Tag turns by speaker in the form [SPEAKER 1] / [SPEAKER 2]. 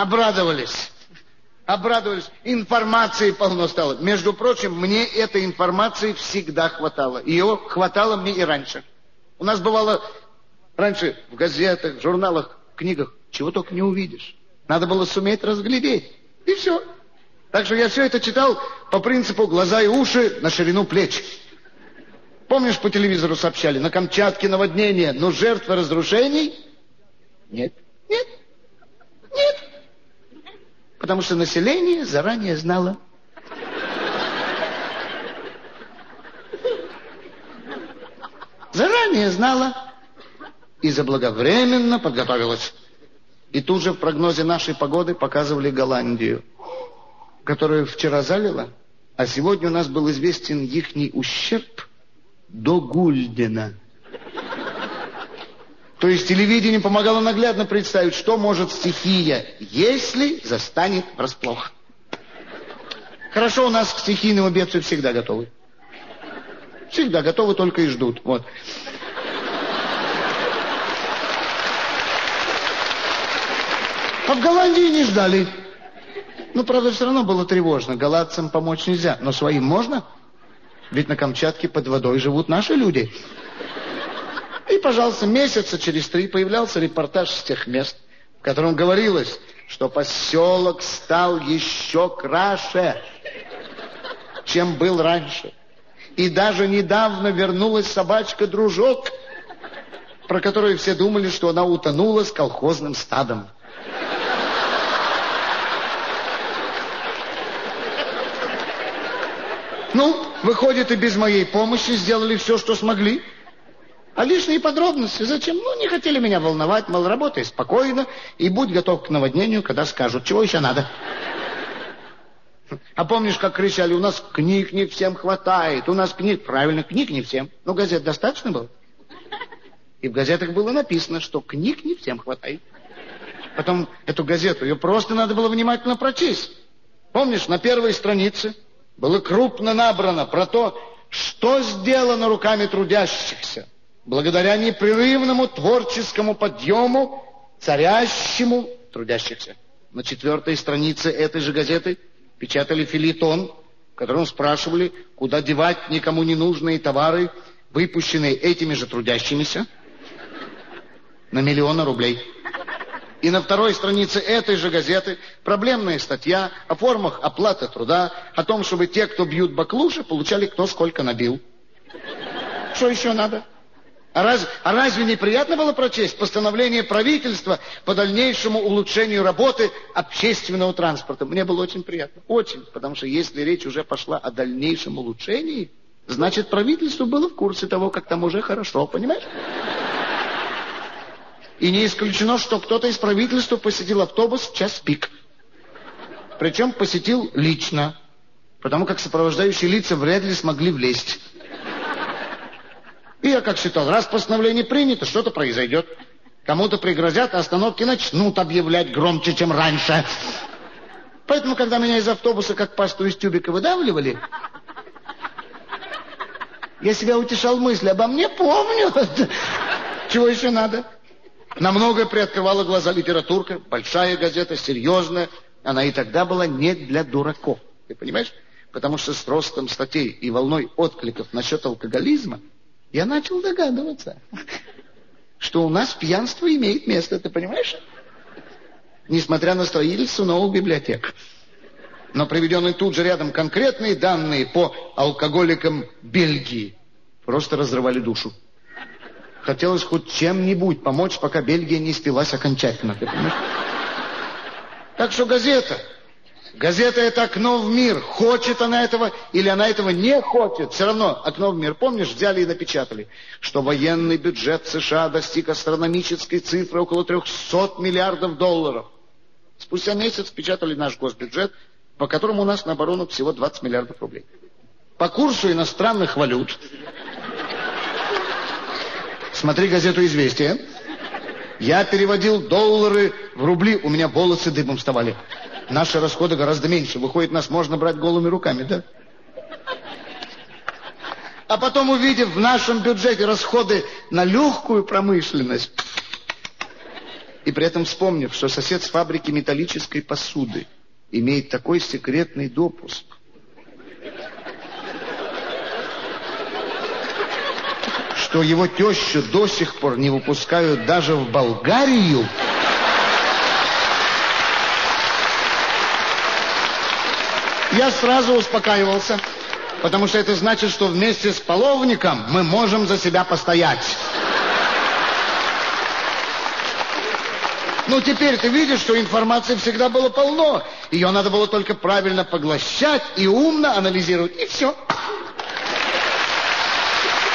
[SPEAKER 1] Обрадовались. Обрадовались. Информации полно стало. Между прочим, мне этой информации всегда хватало. Ее хватало мне и раньше. У нас бывало раньше в газетах, журналах, книгах, чего только не увидишь. Надо было суметь разглядеть. И все. Так что я все это читал по принципу глаза и уши на ширину плеч. Помнишь, по телевизору сообщали, на Камчатке наводнение, но жертвы разрушений? Нет, нет. Потому что население заранее знало. Заранее знало и заблаговременно подготовилась. И тут же в прогнозе нашей погоды показывали Голландию которую вчера залило, а сегодня у нас был известен ихний ущерб до Гульдена. То есть телевидение помогало наглядно представить, что может стихия, если застанет врасплох. Хорошо, у нас к стихийному бедствию всегда готовы. Всегда готовы, только и ждут. Вот. А в Голландии не ждали. Ну, правда, все равно было тревожно. Галатцам помочь нельзя. Но своим можно? Ведь на Камчатке под водой живут наши люди. Пожалуйста, месяца через три появлялся репортаж с тех мест, в котором говорилось, что поселок стал еще краше, чем был раньше. И даже недавно вернулась собачка-дружок, про которую все думали, что она утонула с колхозным стадом. Ну, выходит, и без моей помощи сделали все, что смогли. А лишние подробности зачем? Ну, не хотели меня волновать, мол, работай спокойно и будь готов к наводнению, когда скажут, чего еще надо. А помнишь, как кричали, у нас книг не всем хватает, у нас книг, правильно, книг не всем. Ну, газет достаточно было? И в газетах было написано, что книг не всем хватает. Потом эту газету, ее просто надо было внимательно прочесть. Помнишь, на первой странице было крупно набрано про то, что сделано руками трудящихся, благодаря непрерывному творческому подъему, царящему трудящихся. На четвертой странице этой же газеты печатали филитон, в котором спрашивали, куда девать никому не нужные товары, выпущенные этими же трудящимися, на миллионы рублей. И на второй странице этой же газеты проблемная статья о формах оплаты труда, о том, чтобы те, кто бьют баклуши, получали кто сколько набил. Что еще надо? А, раз, а разве не приятно было прочесть постановление правительства по дальнейшему улучшению работы общественного транспорта? Мне было очень приятно. Очень. Потому что если речь уже пошла о дальнейшем улучшении, значит правительство было в курсе того, как там уже хорошо, понимаешь? И не исключено, что кто-то из правительства посетил автобус в час пик. Причем посетил лично, потому как сопровождающие лица вряд ли смогли влезть. И я как считал, раз постановление принято, что-то произойдет. Кому-то пригрозят, а остановки начнут объявлять громче, чем раньше. Поэтому, когда меня из автобуса, как пасту из тюбика, выдавливали, я себя утешал мыслью, обо мне помню. Чего еще надо? На многое приоткрывала глаза литературка, большая газета, серьезная. Она и тогда была не для дураков. Ты понимаешь? Потому что с ростом статей и волной откликов насчет алкоголизма я начал догадываться, что у нас пьянство имеет место, ты понимаешь? Несмотря на строительство новых библиотек. Но приведенные тут же рядом конкретные данные по алкоголикам Бельгии просто разрывали душу. Хотелось хоть чем-нибудь помочь, пока Бельгия не спилась окончательно. Ты понимаешь? Так что газета. Газета это окно в мир. Хочет она этого или она этого не хочет. Все равно окно в мир. Помнишь, взяли и напечатали, что военный бюджет США достиг астрономической цифры около 300 миллиардов долларов. Спустя месяц печатали наш госбюджет, по которому у нас на оборону всего 20 миллиардов рублей. По курсу иностранных валют Смотри газету «Известия». Я переводил доллары в рубли, у меня волосы дыбом вставали. Наши расходы гораздо меньше. Выходит, нас можно брать голыми руками, да? А потом, увидев в нашем бюджете расходы на легкую промышленность, И при этом вспомнив, что сосед с фабрики металлической посуды имеет такой секретный допуск, что его тещу до сих пор не выпускают даже в Болгарию, я сразу успокаивался, потому что это значит, что вместе с половником мы можем за себя постоять. Ну, теперь ты видишь, что информации всегда было полно. Ее надо было только правильно поглощать и умно анализировать. И все.